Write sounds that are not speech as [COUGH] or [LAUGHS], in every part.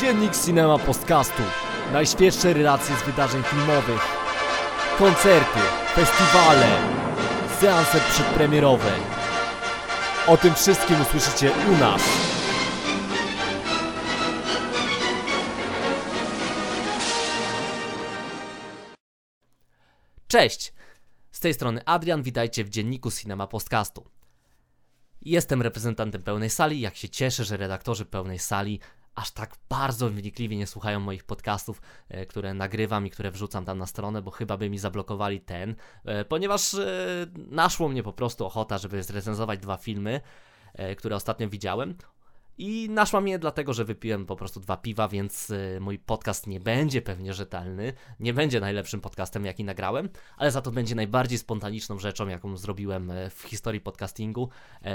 Dziennik Cinema Podcastu. Najświeższe relacje z wydarzeń filmowych. Koncerty, festiwale, seanse przedpremierowe. O tym wszystkim usłyszycie u nas. Cześć! Z tej strony Adrian, witajcie w dzienniku Cinema Podcastu. Jestem reprezentantem pełnej sali, jak się cieszę, że redaktorzy pełnej sali aż tak bardzo wnikliwie nie słuchają moich podcastów, e, które nagrywam i które wrzucam tam na stronę, bo chyba by mi zablokowali ten, e, ponieważ e, naszło mnie po prostu ochota, żeby zrecenzować dwa filmy, które ostatnio widziałem. I naszła mnie dlatego, że wypiłem po prostu dwa piwa, więc mój podcast nie będzie pewnie rzetelny, nie będzie najlepszym podcastem, jaki nagrałem, ale za to będzie najbardziej spontaniczną rzeczą, jaką zrobiłem w historii podcastingu,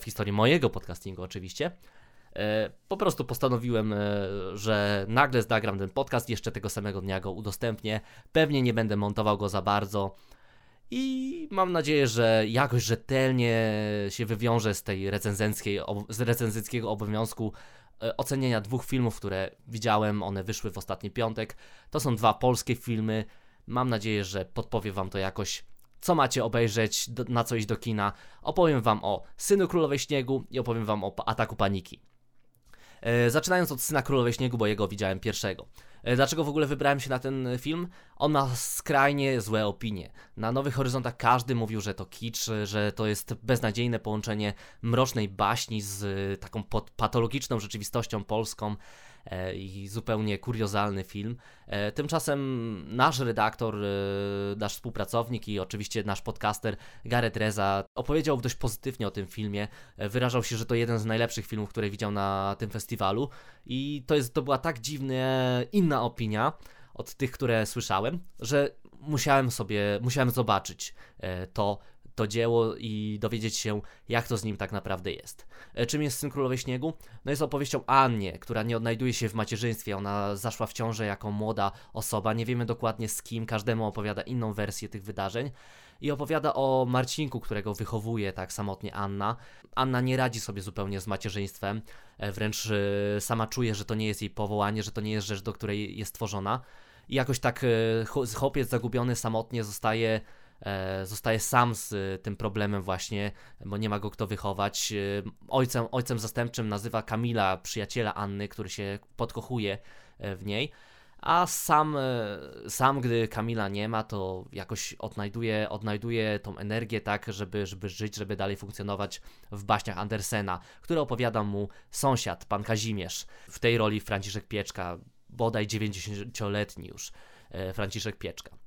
w historii mojego podcastingu oczywiście. E, po prostu postanowiłem, e, że nagle zdagram ten podcast, jeszcze tego samego dnia go udostępnię. Pewnie nie będę montował go za bardzo. I mam nadzieję, że jakoś rzetelnie się wywiążę z tej recenzenckiej, z recenzenckiego obowiązku e, ocenienia dwóch filmów, które widziałem. One wyszły w ostatni piątek. To są dwa polskie filmy. Mam nadzieję, że podpowie Wam to jakoś, co macie obejrzeć, na co iść do kina. Opowiem Wam o Synu Królowej Śniegu i opowiem Wam o Ataku Paniki. E, zaczynając od Syna Królowej Śniegu, bo jego widziałem pierwszego. E, dlaczego w ogóle wybrałem się na ten film? On ma skrajnie złe opinie. Na Nowych Horyzontach każdy mówił, że to kicz, że to jest beznadziejne połączenie mrocznej baśni z taką patologiczną rzeczywistością polską. E, i zupełnie kuriozalny film. E, tymczasem nasz redaktor, e, nasz współpracownik i oczywiście nasz podcaster Gareth Reza opowiedział dość pozytywnie o tym filmie. Wyrażał się, że to jeden z najlepszych filmów, które widział na tym festiwalu i to, jest, to była tak dziwnie inna opinia od tych, które słyszałem, że musiałem sobie, musiałem zobaczyć to, to dzieło i dowiedzieć się, jak to z nim tak naprawdę jest. E, czym jest Syn Królowej Śniegu? No jest opowieścią Annie, która nie odnajduje się w macierzyństwie, ona zaszła w ciążę jako młoda osoba, nie wiemy dokładnie z kim, każdemu opowiada inną wersję tych wydarzeń i opowiada o Marcinku, którego wychowuje tak samotnie Anna. Anna nie radzi sobie zupełnie z macierzyństwem, e, wręcz e, sama czuje, że to nie jest jej powołanie, że to nie jest rzecz, do której jest stworzona. I jakoś tak chłopiec zagubiony samotnie zostaje zostaje sam z e, tym problemem właśnie, bo nie ma go kto wychować. E, ojcem, ojcem zastępczym nazywa Kamila, przyjaciela Anny, który się podkochuje w niej. A sam, sam, gdy Kamila nie ma, to jakoś odnajduje, odnajduje tą energię tak, żeby, żeby żyć, żeby dalej funkcjonować w baśniach Andersena, które opowiada mu sąsiad, pan Kazimierz. W tej roli Franciszek Pieczka, bodaj 90-letni już Franciszek Pieczka.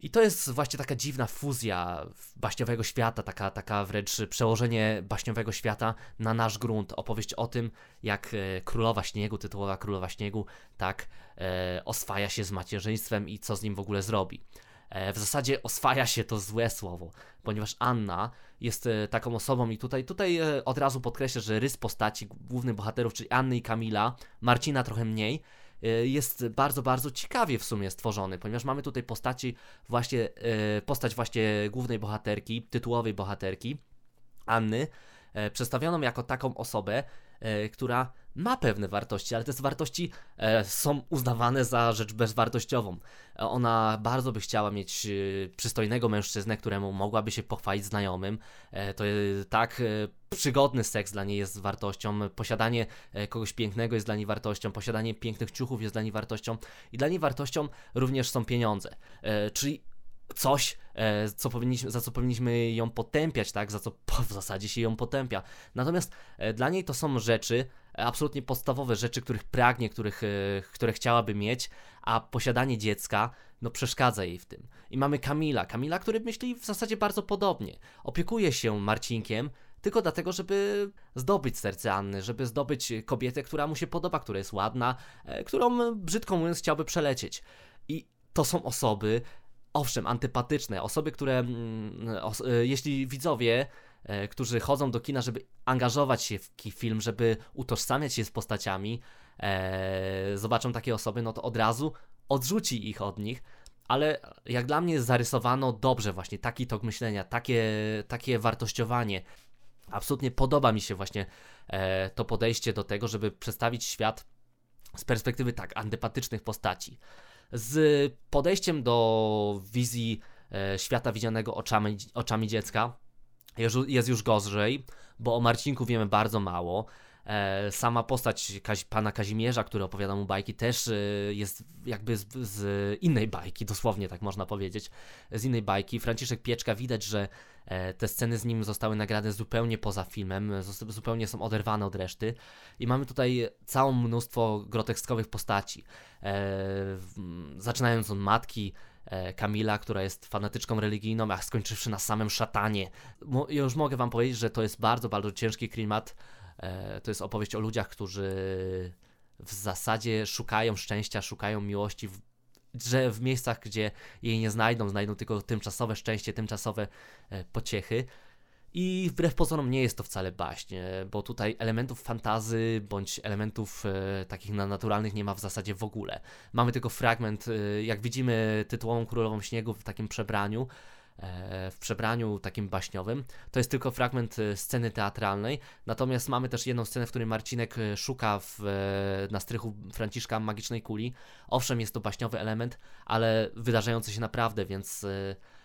I to jest właśnie taka dziwna fuzja baśniowego świata, taka, taka wręcz przełożenie baśniowego świata na nasz grunt. Opowieść o tym, jak e, Królowa Śniegu, tytułowa Królowa Śniegu, tak e, oswaja się z macierzyństwem i co z nim w ogóle zrobi. E, w zasadzie oswaja się to złe słowo, ponieważ Anna jest e, taką osobą i tutaj, tutaj e, od razu podkreślę, że rys postaci głównych bohaterów, czyli Anny i Kamila, Marcina trochę mniej, jest bardzo, bardzo ciekawie w sumie stworzony, ponieważ mamy tutaj postaci właśnie, e, postać właśnie głównej bohaterki, tytułowej bohaterki, Anny, e, przedstawioną jako taką osobę, która ma pewne wartości, ale te wartości e, są uznawane za rzecz bezwartościową. Ona bardzo by chciała mieć e, przystojnego mężczyznę, któremu mogłaby się pochwalić znajomym. E, to tak przygodny seks dla niej jest wartością, posiadanie kogoś pięknego jest dla niej wartością, posiadanie pięknych ciuchów jest dla niej wartością i dla niej wartością również są pieniądze. Czyli coś, co powinniśmy, za co powinniśmy ją potępiać, tak? Za co w zasadzie się ją potępia. Natomiast dla niej to są rzeczy, absolutnie podstawowe rzeczy, których pragnie, których, e, które chciałaby mieć, a posiadanie dziecka no przeszkadza jej w tym. I mamy Kamila, Kamila, który myśli w zasadzie bardzo podobnie. Opiekuje się Marcinkiem, tylko dlatego, żeby zdobyć serce Anny, żeby zdobyć kobietę, która mu się podoba, która jest ładna, e, którą brzydko mówiąc chciałby przelecieć. I to są osoby, owszem, antypatyczne, osoby, które, mm, os e, jeśli widzowie E, którzy chodzą do kina, żeby angażować się w film, żeby utożsamiać się z postaciami, e, zobaczą takie osoby, no to od razu odrzuci ich od nich. Ale jak dla mnie zarysowano dobrze właśnie taki tok myślenia, takie, takie wartościowanie. Absolutnie podoba mi się właśnie e, to podejście do tego, żeby przedstawić świat z perspektywy tak antypatycznych postaci. Z podejściem do wizji e, świata widzianego oczami, oczami dziecka jest, już gorzej, bo o Marcinku wiemy bardzo mało. E, sama postać pana Kazimierza, który opowiada mu bajki, też e, jest jakby z, z, innej bajki, dosłownie tak można powiedzieć, z innej bajki. Franciszek Pieczka widać, że e, te sceny z nim zostały nagrane zupełnie poza filmem, zupełnie są oderwane od reszty i mamy tutaj całe mnóstwo groteskowych postaci. Zaczynając od matki, Kamila, która jest fanatyczką religijną, a skończywszy na samym szatanie. Ja już mogę wam powiedzieć, że to jest bardzo, bardzo ciężki klimat, to jest opowieść o ludziach, którzy w zasadzie szukają szczęścia, szukają miłości, w, że w miejscach, gdzie jej nie znajdą, znajdą tylko tymczasowe szczęście, tymczasowe e, pociechy. I wbrew pozorom nie jest to wcale baśń, e, bo tutaj elementów fantazy bądź elementów e, takich naturalnych nie ma w zasadzie w ogóle. Mamy tylko fragment, e, jak widzimy tytułową Królową Śniegu w takim przebraniu, E, w przebraniu takim baśniowym. To jest tylko fragment e, sceny teatralnej, natomiast mamy też jedną scenę, w której Marcinek e, szuka w, na strychu Franciszka magicznej kuli. Owszem, jest to baśniowy element, ale wydarzający się naprawdę, więc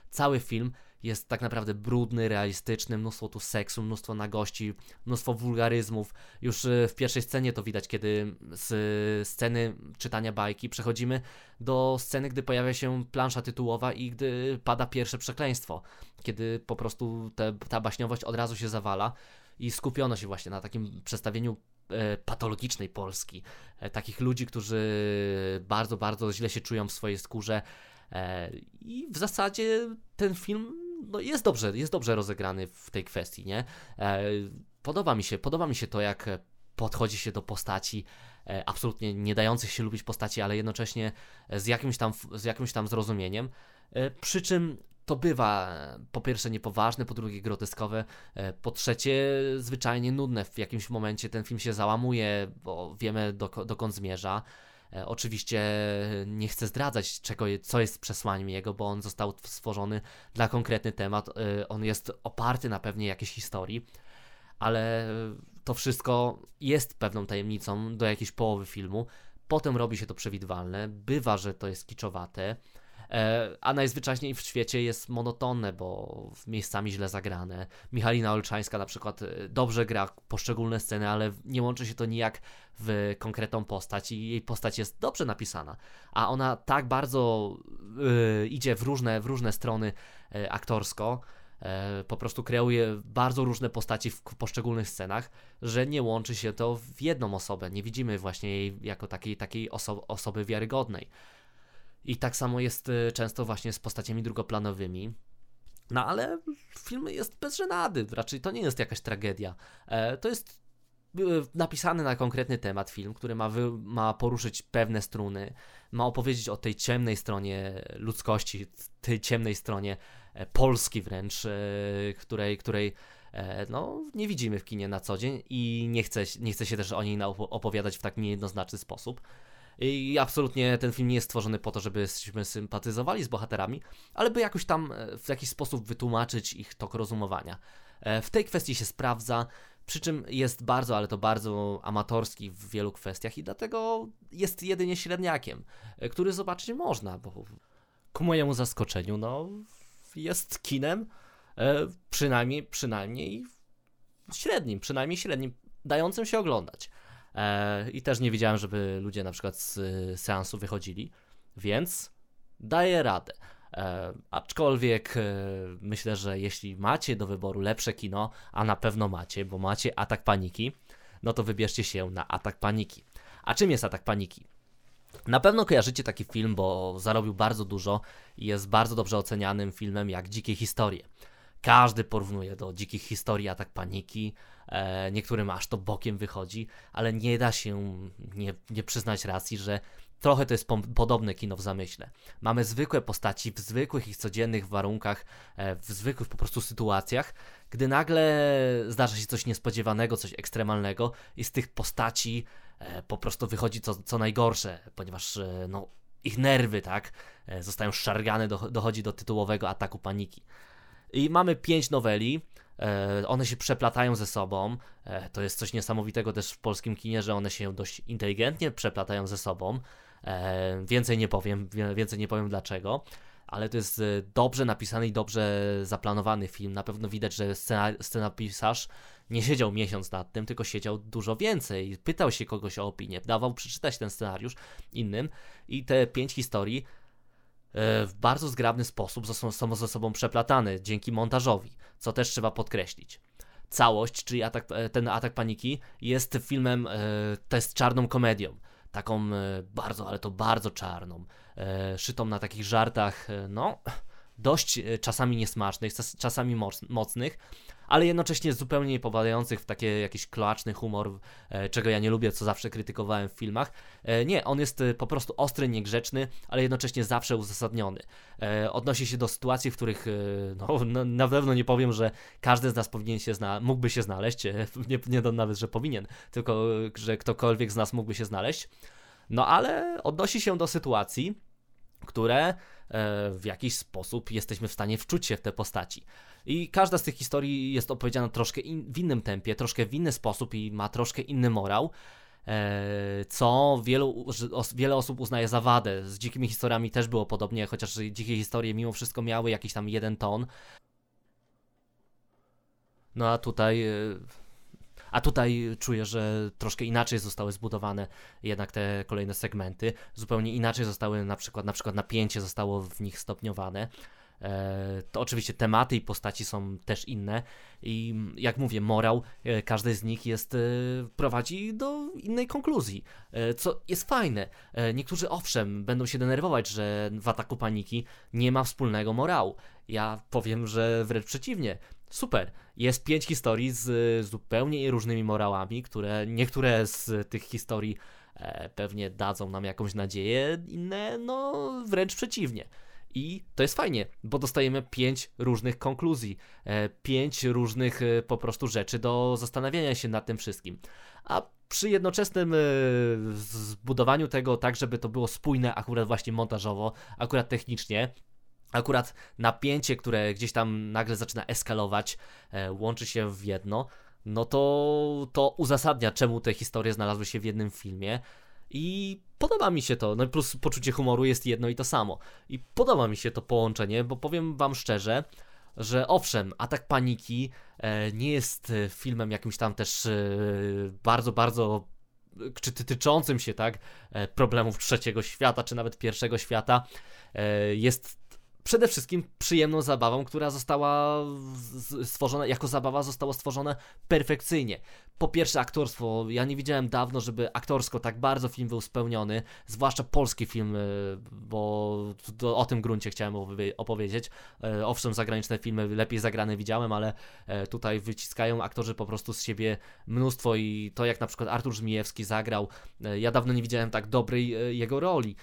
cały film jest tak naprawdę brudny, realistyczny, mnóstwo tu seksu, mnóstwo nagości, mnóstwo wulgaryzmów. Już e, w pierwszej scenie to widać, kiedy z sceny czytania bajki przechodzimy do sceny, gdy pojawia się plansza tytułowa i gdy pada pierwsze przekleństwo, kiedy po prostu te, ta baśniowość od razu się zawala i skupiono się właśnie na takim przedstawieniu e, patologicznej Polski. E, takich ludzi, którzy bardzo, bardzo źle się czują w swojej skórze. I w zasadzie ten film no jest dobrze, jest dobrze rozegrany w tej kwestii, nie? E, podoba mi się, podoba mi się to, jak podchodzi się do postaci, e, absolutnie nie dających się lubić postaci, ale jednocześnie z jakimś tam, z jakimś tam zrozumieniem. E, przy czym to bywa po pierwsze niepoważne, po drugie groteskowe, po trzecie zwyczajnie nudne. W jakimś momencie ten film się załamuje, bo wiemy dokąd zmierza. E, oczywiście nie chcę zdradzać, czego, co jest przesłaniem jego, bo on został stworzony dla konkretny temat. E, on jest oparty na pewnej jakiejś historii, ale to wszystko jest pewną tajemnicą do jakiejś połowy filmu. Potem robi się to przewidywalne. Bywa, że to jest kiczowate. E, a najzwyczajniej w świecie jest monotonne, bo miejscami źle zagrane. Michalina Olczańska na przykład e, dobrze gra poszczególne sceny, ale nie łączy się to nijak w konkretną postać i jej postać jest dobrze napisana, a ona tak bardzo yy, idzie w różne, w różne strony yy, aktorsko, po prostu kreuje bardzo różne postaci w poszczególnych scenach, że nie łączy się to w jedną osobę. Nie widzimy właśnie jej jako takiej, takiej oso osoby wiarygodnej. I tak samo jest y, często właśnie z postaciami drugoplanowymi. No ale film jest bez żenady, raczej to nie jest jakaś tragedia. E, to jest y, napisany na konkretny temat film, który ma, wy, ma poruszyć pewne struny, ma opowiedzieć o tej ciemnej stronie ludzkości, tej ciemnej stronie e, Polski wręcz, e, której, której no, nie widzimy w kinie na co dzień i nie chcę, nie się też o niej opowiadać w tak niejednoznaczny sposób. I absolutnie ten film nie jest stworzony po to, żebyśmy sympatyzowali z bohaterami, ale by jakoś tam e, w jakiś sposób wytłumaczyć ich tok rozumowania. E, w tej kwestii się sprawdza, przy czym jest bardzo, ale to bardzo amatorski w wielu kwestiach i dlatego jest jedynie średniakiem, e, który zobaczyć można, bo ku mojemu zaskoczeniu, no, jest kinem przynajmniej, przynajmniej średnim, przynajmniej średnim, dającym się oglądać. E, I też nie widziałem, żeby ludzie na przykład z seansu wychodzili, więc daję radę. E, aczkolwiek e, myślę, że jeśli macie do wyboru lepsze kino, a na pewno macie, bo macie atak paniki, no to wybierzcie się na atak paniki. A czym jest atak paniki? Na pewno kojarzycie taki film, bo zarobił bardzo dużo i jest bardzo dobrze ocenianym filmem jak Dzikie Historie. Każdy porównuje do dzikich historii, atak paniki. E, niektórym aż to bokiem wychodzi, ale nie da się nie, nie przyznać racji, że trochę to jest po, podobne kino w zamyśle. Mamy zwykłe postaci w zwykłych ich codziennych warunkach, e, w zwykłych po prostu sytuacjach, gdy nagle zdarza się coś niespodziewanego, coś ekstremalnego i z tych postaci e, po prostu wychodzi co, co najgorsze, ponieważ no, ich nerwy, tak, zostają szargane, do, dochodzi do tytułowego ataku paniki. I mamy pięć noweli. E, one się przeplatają ze sobą. E, to jest coś niesamowitego też w polskim kinie, że one się dość inteligentnie przeplatają ze sobą. E, więcej nie powiem, więcej nie powiem dlaczego. Ale to jest dobrze napisany i dobrze zaplanowany film. Na pewno widać, że scena, scenapisarz nie siedział miesiąc nad tym, tylko siedział dużo więcej. Pytał się kogoś o opinię, dawał przeczytać ten scenariusz innym i te pięć historii w bardzo zgrabny sposób są ze sobą przeplatane dzięki montażowi, co też trzeba podkreślić. Całość, czyli atak, e, ten atak paniki, jest filmem, e, to jest czarną komedią. Taką e, bardzo, ale to bardzo czarną. Szytą na takich żartach, no, dość czasami niesmacznych, czasami mocnych, ale jednocześnie zupełnie nie popadających w takie jakiś kloaczny humor, e, czego ja nie lubię, co zawsze krytykowałem w filmach. E, nie, on jest e, po prostu ostry, niegrzeczny, ale jednocześnie zawsze uzasadniony. Odnosi się do sytuacji, w których [LAUGHS] no, na pewno nie powiem, że każdy z nas powinien się zna mógłby się znaleźć, [LAUGHS] nie, nie nawet, że powinien, tylko że ktokolwiek z nas mógłby się znaleźć. No ale odnosi się do sytuacji, które w jakiś sposób jesteśmy w stanie wczuć się w te postaci. I każda z tych historii jest opowiedziana troszkę in, w innym tempie, troszkę w inny sposób i ma troszkę inny morał. E, co wielu, wiele osób uznaje za wadę. Z dzikimi historiami też było podobnie, chociaż dzikie historie mimo wszystko miały jakiś tam jeden ton. No a tutaj. A tutaj czuję, że troszkę inaczej zostały zbudowane jednak te kolejne segmenty. Zupełnie inaczej zostały na przykład, na przykład napięcie zostało w nich stopniowane. E, to oczywiście tematy i postaci są też inne i jak mówię, morał e, każdej z nich jest, e, prowadzi do innej konkluzji, co jest fajne. Niektórzy owszem będą się denerwować, że w ataku paniki nie ma wspólnego morału. Ja powiem, że wręcz przeciwnie. Super. Jest pięć historii z zupełnie różnymi morałami, które niektóre z tych historii pewnie dadzą nam jakąś nadzieję, inne no wręcz przeciwnie. I to jest fajnie, bo dostajemy pięć różnych konkluzji, e, pięć różnych e, po prostu rzeczy do zastanawiania się nad tym wszystkim. A przy jednoczesnym e, zbudowaniu tego tak, żeby to było spójne akurat właśnie montażowo, akurat technicznie, akurat napięcie, które gdzieś tam nagle zaczyna eskalować, łączy się w jedno, no to to uzasadnia, czemu te historie znalazły się w jednym filmie. I podoba mi się to. No plus poczucie humoru jest jedno i to samo. I podoba mi się to połączenie, bo powiem wam szczerze, że owszem, Atak Paniki e, nie jest e, filmem jakimś tam też e, bardzo, bardzo czy tyczącym się tak problemów trzeciego świata, czy nawet pierwszego świata. Jest przede wszystkim przyjemną zabawą, która została stworzona, jako zabawa została stworzona perfekcyjnie. Po pierwsze aktorstwo, ja nie widziałem dawno, żeby aktorsko tak bardzo film był spełniony, zwłaszcza polski film, y, bo o tym gruncie chciałem opowiedzieć. E, owszem, zagraniczne filmy lepiej zagrane widziałem, ale e, tutaj wyciskają aktorzy po prostu z siebie mnóstwo i to jak na przykład Artur Żmijewski zagrał, e, ja dawno nie widziałem tak dobrej jego roli.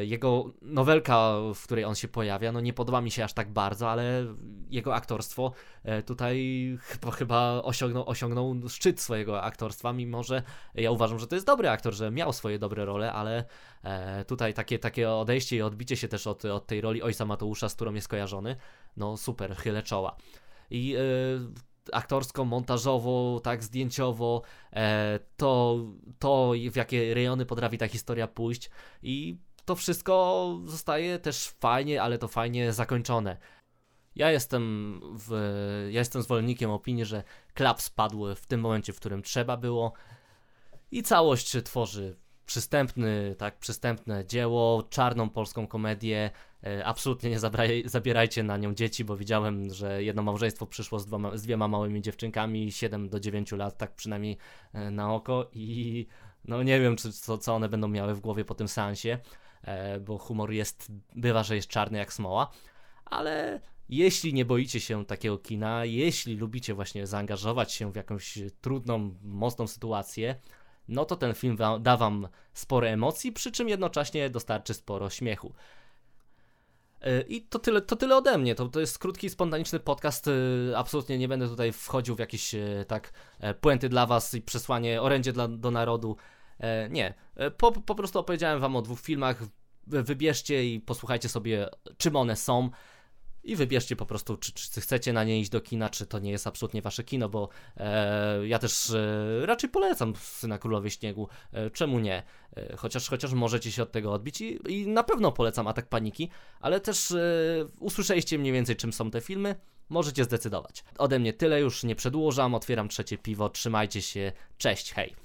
Jego nowelka, w której on się pojawia, no nie podoba mi się aż tak bardzo, ale jego aktorstwo e, tutaj chyba, chyba osiągnął, osiągnął szczyt swojego aktorstwa, mimo że ja uważam, że to jest dobry aktor, że miał swoje dobre role, ale e, tutaj takie, takie odejście i odbicie się też od, od tej roli ojca Mateusza, z którą jest kojarzony, no super, chylę czoła. I e, aktorsko, montażowo, tak, zdjęciowo, to, to w jakie rejony potrafi ta historia pójść i to wszystko zostaje też fajnie, ale to fajnie zakończone. Ja jestem, w, ja jestem zwolennikiem opinii, że klap spadł w tym momencie, w którym trzeba było i całość tworzy przystępny, tak, przystępne dzieło, czarną polską komedię. E, absolutnie nie zabraj, zabierajcie na nią dzieci, bo widziałem, że jedno małżeństwo przyszło z, dwoma, z dwiema małymi dziewczynkami, 7 do 9 lat, tak przynajmniej e, na oko i no nie wiem, czy, co, co one będą miały w głowie po tym seansie. E, bo humor jest, bywa, że jest czarny jak smoła, ale jeśli nie boicie się takiego kina, jeśli lubicie właśnie zaangażować się w jakąś trudną, mocną sytuację, no to ten film da wam sporo emocji, przy czym jednocześnie dostarczy sporo śmiechu. E, I to tyle, to tyle ode mnie. To, to jest krótki, spontaniczny podcast. E, absolutnie nie będę tutaj wchodził w jakieś tak puenty dla was i przesłanie orędzie dla, do narodu. E, nie, e, po, po prostu opowiedziałem wam o dwóch filmach. Wybierzcie i posłuchajcie sobie, czym one są. i wybierzcie po prostu, czy, czy chcecie na nie iść do kina, czy to nie jest absolutnie wasze kino, bo e, ja też e, raczej polecam Syna Królowie Śniegu, e, czemu nie? E, chociaż, chociaż możecie się od tego odbić i, i na pewno polecam Atak Paniki, ale też usłyszeliście mniej więcej czym są te filmy, możecie zdecydować. Ode mnie tyle, już nie przedłużam, otwieram trzecie piwo, trzymajcie się, cześć, hej!